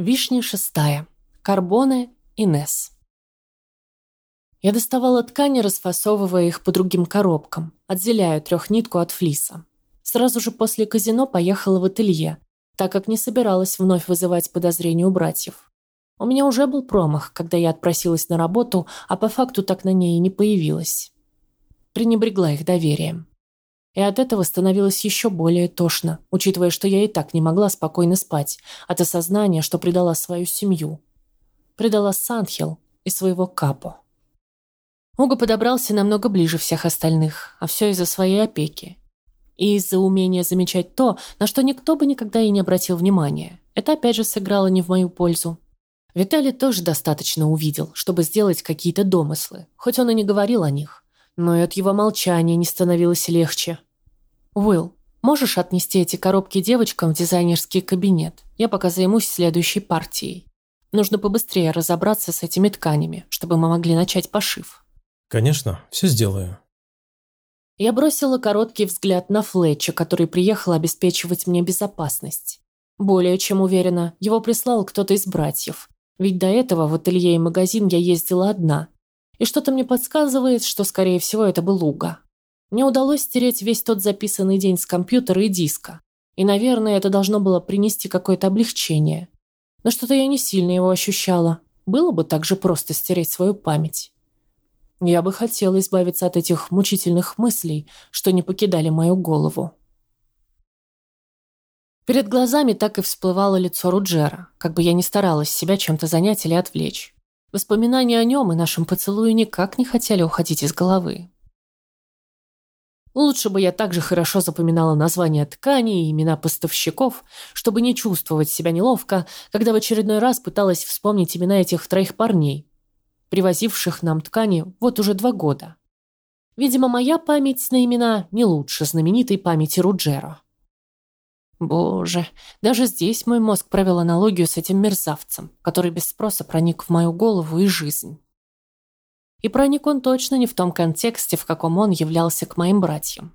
Вишня шестая. Карбоне и Несс. Я доставала ткани, расфасовывая их по другим коробкам, отделяя трехнитку от флиса. Сразу же после казино поехала в ателье, так как не собиралась вновь вызывать подозрения у братьев. У меня уже был промах, когда я отпросилась на работу, а по факту так на ней и не появилась. Пренебрегла их доверием. И от этого становилось еще более тошно, учитывая, что я и так не могла спокойно спать от осознания, что предала свою семью. Предала Санхел и своего Капо. Уго подобрался намного ближе всех остальных, а все из-за своей опеки. И из-за умения замечать то, на что никто бы никогда и не обратил внимания. Это опять же сыграло не в мою пользу. Виталий тоже достаточно увидел, чтобы сделать какие-то домыслы, хоть он и не говорил о них. Но и от его молчания не становилось легче. «Уилл, можешь отнести эти коробки девочкам в дизайнерский кабинет? Я пока займусь следующей партией. Нужно побыстрее разобраться с этими тканями, чтобы мы могли начать пошив». «Конечно, все сделаю». Я бросила короткий взгляд на Флетча, который приехал обеспечивать мне безопасность. Более чем уверена, его прислал кто-то из братьев. Ведь до этого в ателье и магазин я ездила одна, и что-то мне подсказывает, что, скорее всего, это был Луга. Мне удалось стереть весь тот записанный день с компьютера и диска. И, наверное, это должно было принести какое-то облегчение. Но что-то я не сильно его ощущала. Было бы так же просто стереть свою память. Я бы хотела избавиться от этих мучительных мыслей, что не покидали мою голову. Перед глазами так и всплывало лицо Руджера, как бы я ни старалась себя чем-то занять или отвлечь. Воспоминания о нем и нашем поцелуе никак не хотели уходить из головы. Лучше бы я также хорошо запоминала названия тканей и имена поставщиков, чтобы не чувствовать себя неловко, когда в очередной раз пыталась вспомнить имена этих троих парней, привозивших нам ткани вот уже два года. Видимо, моя память на имена не лучше знаменитой памяти Руджеро. Боже, даже здесь мой мозг провел аналогию с этим мерзавцем, который без спроса проник в мою голову и жизнь. И проник он точно не в том контексте, в каком он являлся к моим братьям.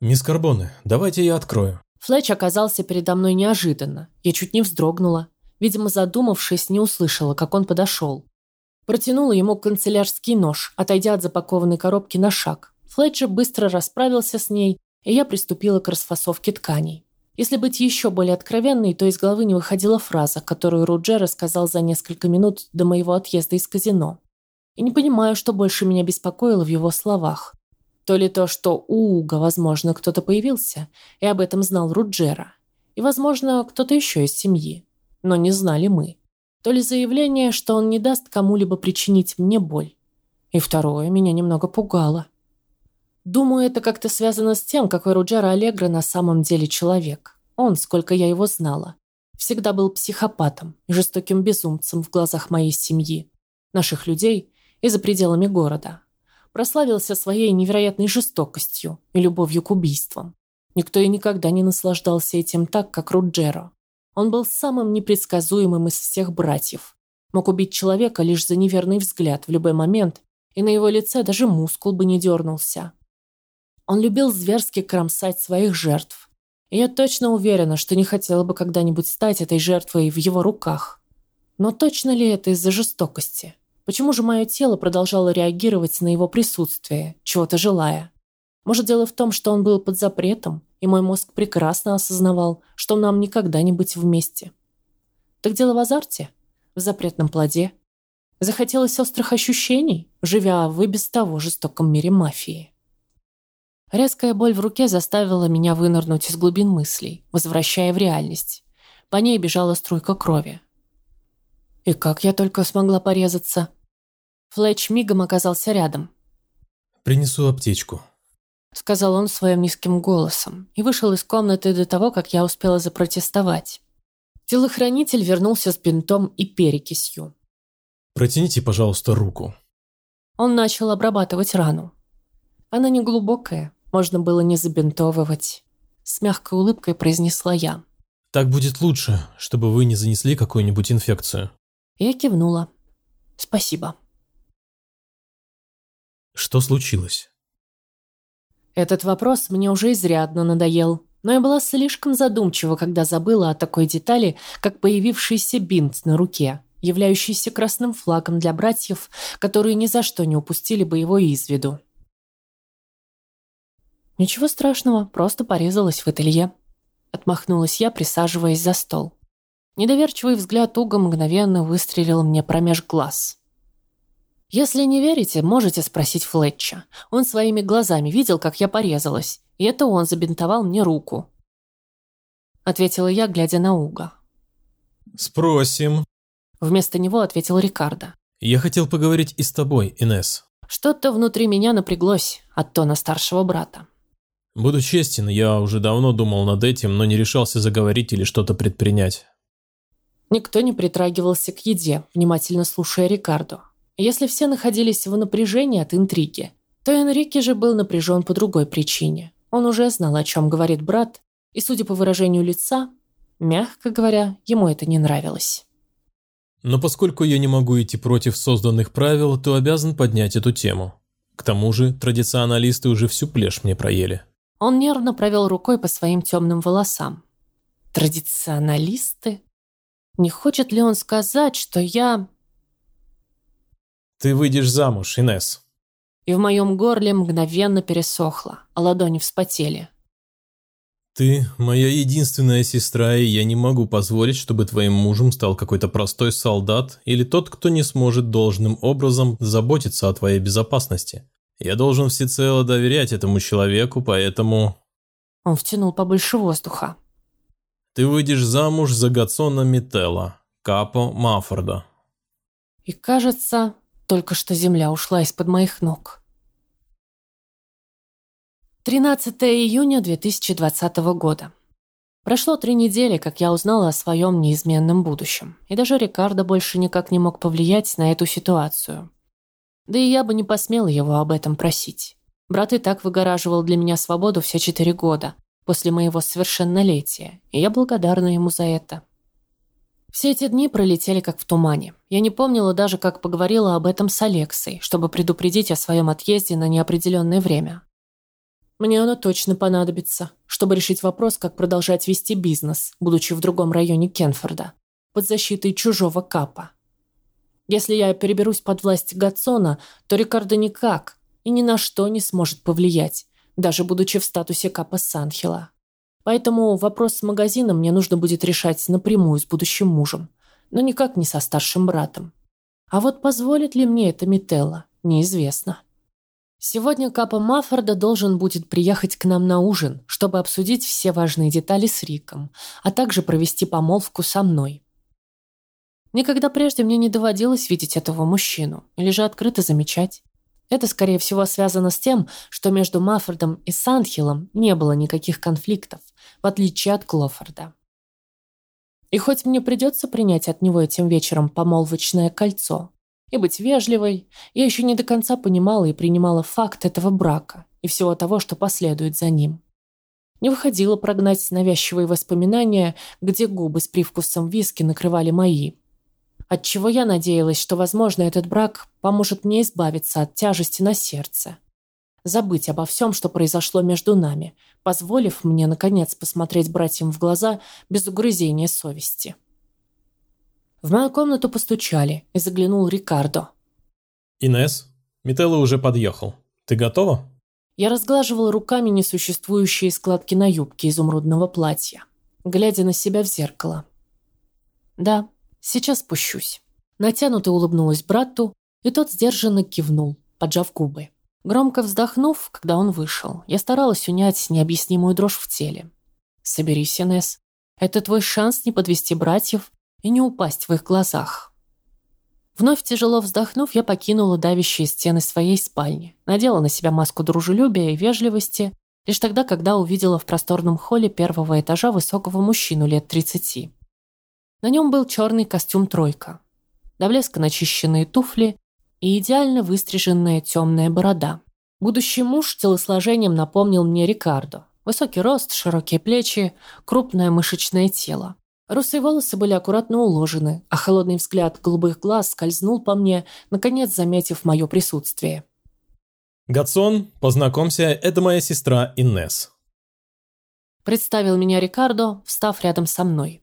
«Мисс Карбоне, давайте я открою». Флетч оказался передо мной неожиданно. Я чуть не вздрогнула. Видимо, задумавшись, не услышала, как он подошел. Протянула ему канцелярский нож, отойдя от запакованной коробки на шаг. Флетчер быстро расправился с ней, и я приступила к расфасовке тканей. Если быть еще более откровенной, то из головы не выходила фраза, которую Руджер сказал за несколько минут до моего отъезда из казино. И не понимаю, что больше меня беспокоило в его словах. То ли то, что у Уга, возможно, кто-то появился, и об этом знал Руджера. И, возможно, кто-то еще из семьи. Но не знали мы. То ли заявление, что он не даст кому-либо причинить мне боль. И второе меня немного пугало. Думаю, это как-то связано с тем, какой Руджера Аллегро на самом деле человек. Он, сколько я его знала, всегда был психопатом жестоким безумцем в глазах моей семьи, наших людей и за пределами города. Прославился своей невероятной жестокостью и любовью к убийствам. Никто и никогда не наслаждался этим так, как Руджеро. Он был самым непредсказуемым из всех братьев. Мог убить человека лишь за неверный взгляд в любой момент, и на его лице даже мускул бы не дернулся. Он любил зверски кромсать своих жертв. И я точно уверена, что не хотела бы когда-нибудь стать этой жертвой в его руках. Но точно ли это из-за жестокости? Почему же мое тело продолжало реагировать на его присутствие, чего-то желая? Может, дело в том, что он был под запретом, и мой мозг прекрасно осознавал, что нам никогда не быть вместе. Так дело в азарте? В запретном плоде? Захотелось острых ощущений, живя в и без того жестоком мире мафии. Резкая боль в руке заставила меня вынырнуть из глубин мыслей, возвращая в реальность. По ней бежала струйка крови. И как я только смогла порезаться. Флетч мигом оказался рядом. «Принесу аптечку», — сказал он своим низким голосом и вышел из комнаты до того, как я успела запротестовать. Телохранитель вернулся с бинтом и перекисью. «Протяните, пожалуйста, руку». Он начал обрабатывать рану. Она не глубокая, можно было не забинтовывать. С мягкой улыбкой произнесла я. Так будет лучше, чтобы вы не занесли какую-нибудь инфекцию. Я кивнула. Спасибо. Что случилось? Этот вопрос мне уже изрядно надоел. Но я была слишком задумчива, когда забыла о такой детали, как появившийся бинт на руке, являющийся красным флагом для братьев, которые ни за что не упустили бы его из виду. «Ничего страшного, просто порезалась в ателье», — отмахнулась я, присаживаясь за стол. Недоверчивый взгляд Уга мгновенно выстрелил мне промеж глаз. «Если не верите, можете спросить Флетча. Он своими глазами видел, как я порезалась, и это он забинтовал мне руку». Ответила я, глядя на Уга. «Спросим». Вместо него ответил Рикардо. «Я хотел поговорить и с тобой, Инес. Что-то внутри меня напряглось от тона старшего брата. Буду честен, я уже давно думал над этим, но не решался заговорить или что-то предпринять. Никто не притрагивался к еде, внимательно слушая Рикардо. Если все находились в напряжении от интриги, то Энрике же был напряжен по другой причине. Он уже знал, о чем говорит брат, и, судя по выражению лица, мягко говоря, ему это не нравилось. Но поскольку я не могу идти против созданных правил, то обязан поднять эту тему. К тому же, традиционалисты уже всю плешь мне проели. Он нервно провел рукой по своим темным волосам. Традиционалисты? Не хочет ли он сказать, что я... Ты выйдешь замуж, Инес. И в моем горле мгновенно пересохло, а ладони вспотели. Ты моя единственная сестра, и я не могу позволить, чтобы твоим мужем стал какой-то простой солдат или тот, кто не сможет должным образом заботиться о твоей безопасности. Я должен всецело доверять этому человеку, поэтому...» Он втянул побольше воздуха. «Ты выйдешь замуж за Гацона Мителла, Капо Маффорда». И кажется, только что земля ушла из-под моих ног. 13 июня 2020 года. Прошло три недели, как я узнала о своем неизменном будущем, и даже Рикардо больше никак не мог повлиять на эту ситуацию. Да и я бы не посмела его об этом просить. Брат и так выгораживал для меня свободу все четыре года, после моего совершеннолетия, и я благодарна ему за это. Все эти дни пролетели как в тумане. Я не помнила даже, как поговорила об этом с Алексой, чтобы предупредить о своем отъезде на неопределенное время. Мне оно точно понадобится, чтобы решить вопрос, как продолжать вести бизнес, будучи в другом районе Кенфорда, под защитой чужого капа. Если я переберусь под власть Гатсона, то Рикардо никак и ни на что не сможет повлиять, даже будучи в статусе Капа Санхела. Поэтому вопрос с магазином мне нужно будет решать напрямую с будущим мужем, но никак не со старшим братом. А вот позволит ли мне это Мителла, неизвестно. Сегодня Капа Маффорда должен будет приехать к нам на ужин, чтобы обсудить все важные детали с Риком, а также провести помолвку со мной. Никогда прежде мне не доводилось видеть этого мужчину или же открыто замечать. Это, скорее всего, связано с тем, что между Маффордом и Сандхиллом не было никаких конфликтов, в отличие от Клофорда. И хоть мне придется принять от него этим вечером помолвочное кольцо и быть вежливой, я еще не до конца понимала и принимала факт этого брака и всего того, что последует за ним. Не выходило прогнать навязчивые воспоминания, где губы с привкусом виски накрывали мои – Отчего я надеялась, что, возможно, этот брак поможет мне избавиться от тяжести на сердце. Забыть обо всем, что произошло между нами, позволив мне, наконец, посмотреть братьям в глаза без угрызения совести. В мою комнату постучали, и заглянул Рикардо. «Инесс, Мителло уже подъехал. Ты готова?» Я разглаживала руками несуществующие складки на юбке изумрудного платья, глядя на себя в зеркало. «Да, Сейчас спущусь». Натянуто улыбнулась брату, и тот сдержанно кивнул, поджав губы. Громко вздохнув, когда он вышел, я старалась унять необъяснимую дрожь в теле. «Соберись, Инесс. Это твой шанс не подвести братьев и не упасть в их глазах». Вновь тяжело вздохнув, я покинула давящие стены своей спальни, надела на себя маску дружелюбия и вежливости, лишь тогда, когда увидела в просторном холле первого этажа высокого мужчину лет тридцати. На нем был черный костюм «тройка», до блеска начищенные туфли и идеально выстриженная темная борода. Будущий муж телосложением напомнил мне Рикардо. Высокий рост, широкие плечи, крупное мышечное тело. Русые волосы были аккуратно уложены, а холодный взгляд голубых глаз скользнул по мне, наконец заметив мое присутствие. «Гатсон, познакомься, это моя сестра Иннес». Представил меня Рикардо, встав рядом со мной.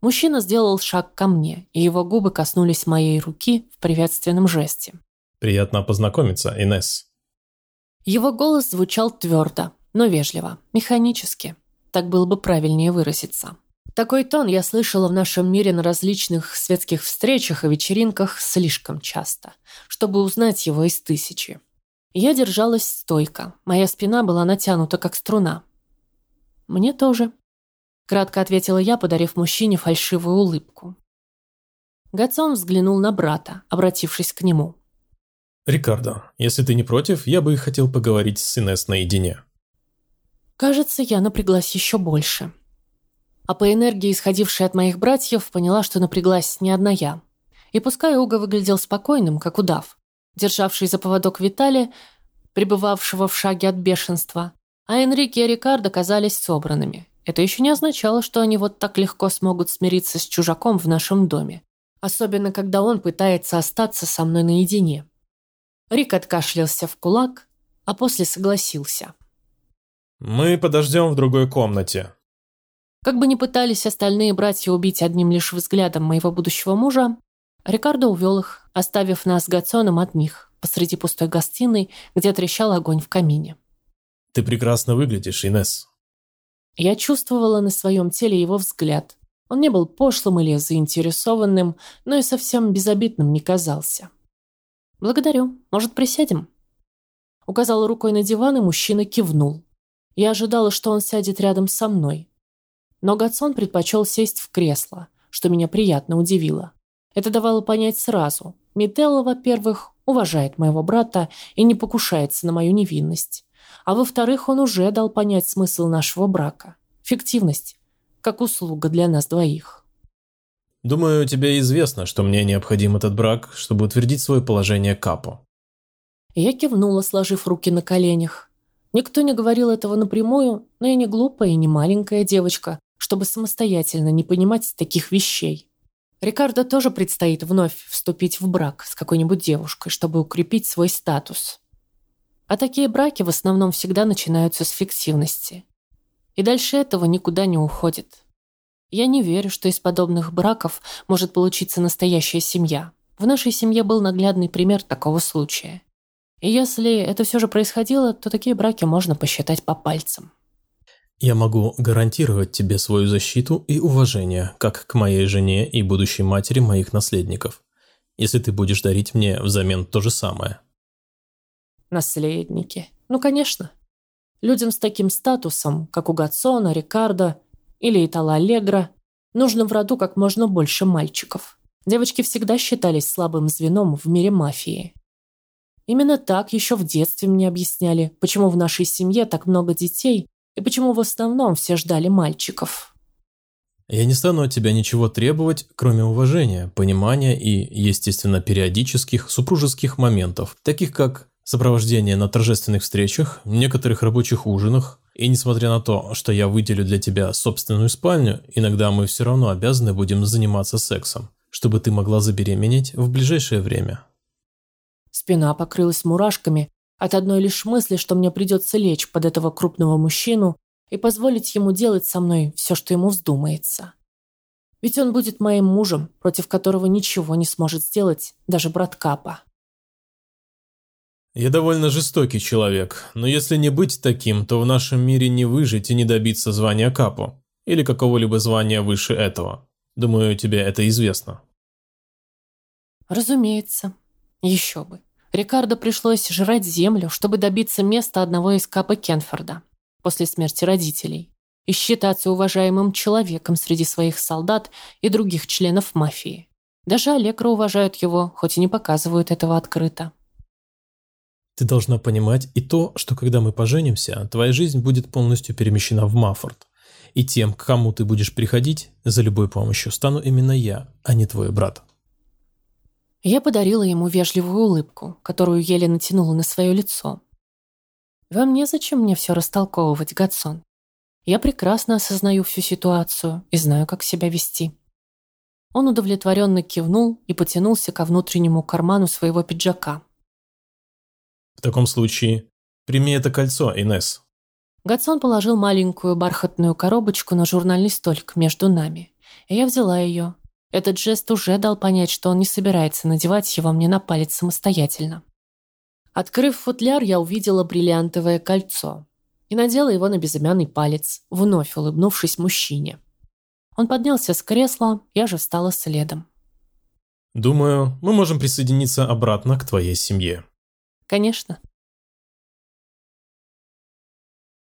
Мужчина сделал шаг ко мне, и его губы коснулись моей руки в приветственном жесте. «Приятно познакомиться, Инесс». Его голос звучал твердо, но вежливо, механически. Так было бы правильнее выразиться. Такой тон я слышала в нашем мире на различных светских встречах и вечеринках слишком часто, чтобы узнать его из тысячи. Я держалась стойко, моя спина была натянута, как струна. «Мне тоже», – кратко ответила я, подарив мужчине фальшивую улыбку. Гацон взглянул на брата, обратившись к нему. «Рикардо, если ты не против, я бы хотел поговорить с Инесс наедине». Кажется, я напряглась еще больше. А по энергии, исходившей от моих братьев, поняла, что напряглась не одна я. И пускай Уга выглядел спокойным, как удав, державший за поводок Витали, пребывавшего в шаге от бешенства, а Энрике и Рикардо казались собранными. Это еще не означало, что они вот так легко смогут смириться с чужаком в нашем доме. Особенно, когда он пытается остаться со мной наедине. Рик откашлялся в кулак, а после согласился. «Мы подождем в другой комнате». Как бы ни пытались остальные братья убить одним лишь взглядом моего будущего мужа, Рикардо увел их, оставив нас с Гацоном одних, посреди пустой гостиной, где трещал огонь в камине. «Ты прекрасно выглядишь, Инесс». Я чувствовала на своем теле его взгляд. Он не был пошлым или заинтересованным, но и совсем безобидным не казался. «Благодарю. Может, присядем?» Указала рукой на диван, и мужчина кивнул. Я ожидала, что он сядет рядом со мной. Но Гатсон предпочел сесть в кресло, что меня приятно удивило. Это давало понять сразу. Мителла, во-первых, уважает моего брата и не покушается на мою невинность. А во-вторых, он уже дал понять смысл нашего брака. Фиктивность, как услуга для нас двоих. «Думаю, тебе известно, что мне необходим этот брак, чтобы утвердить свое положение капу». Я кивнула, сложив руки на коленях. Никто не говорил этого напрямую, но я не глупая и не маленькая девочка, чтобы самостоятельно не понимать таких вещей. Рикардо тоже предстоит вновь вступить в брак с какой-нибудь девушкой, чтобы укрепить свой статус. А такие браки в основном всегда начинаются с фиктивности. И дальше этого никуда не уходит. Я не верю, что из подобных браков может получиться настоящая семья. В нашей семье был наглядный пример такого случая. И если это все же происходило, то такие браки можно посчитать по пальцам. Я могу гарантировать тебе свою защиту и уважение, как к моей жене и будущей матери моих наследников, если ты будешь дарить мне взамен то же самое. Наследники. Ну, конечно. Людям с таким статусом, как у Гацона, Рикардо или Итала Аллегра, нужно в роду как можно больше мальчиков. Девочки всегда считались слабым звеном в мире мафии. Именно так еще в детстве мне объясняли, почему в нашей семье так много детей и почему в основном все ждали мальчиков. Я не стану от тебя ничего требовать, кроме уважения, понимания и, естественно, периодических супружеских моментов, таких как сопровождение на торжественных встречах, некоторых рабочих ужинах, и несмотря на то, что я выделю для тебя собственную спальню, иногда мы все равно обязаны будем заниматься сексом, чтобы ты могла забеременеть в ближайшее время. Спина покрылась мурашками от одной лишь мысли, что мне придется лечь под этого крупного мужчину и позволить ему делать со мной все, что ему вздумается. Ведь он будет моим мужем, против которого ничего не сможет сделать даже брат Капа. Я довольно жестокий человек, но если не быть таким, то в нашем мире не выжить и не добиться звания Капу или какого-либо звания выше этого. Думаю, тебе это известно. Разумеется. Еще бы. Рикардо пришлось жрать землю, чтобы добиться места одного из Капа Кенфорда после смерти родителей и считаться уважаемым человеком среди своих солдат и других членов мафии. Даже Аллегро уважают его, хоть и не показывают этого открыто. Ты должна понимать и то, что когда мы поженимся, твоя жизнь будет полностью перемещена в Маффорд. И тем, к кому ты будешь приходить за любой помощью, стану именно я, а не твой брат. Я подарила ему вежливую улыбку, которую еле натянула на свое лицо. «Вам незачем мне все растолковывать, Гадсон. Я прекрасно осознаю всю ситуацию и знаю, как себя вести». Он удовлетворенно кивнул и потянулся ко внутреннему карману своего пиджака. «В таком случае, прими это кольцо, Инес. Гатсон положил маленькую бархатную коробочку на журнальный столик между нами. И я взяла ее. Этот жест уже дал понять, что он не собирается надевать его мне на палец самостоятельно. Открыв футляр, я увидела бриллиантовое кольцо и надела его на безымянный палец, вновь улыбнувшись мужчине. Он поднялся с кресла, я же встала следом. «Думаю, мы можем присоединиться обратно к твоей семье». «Конечно»,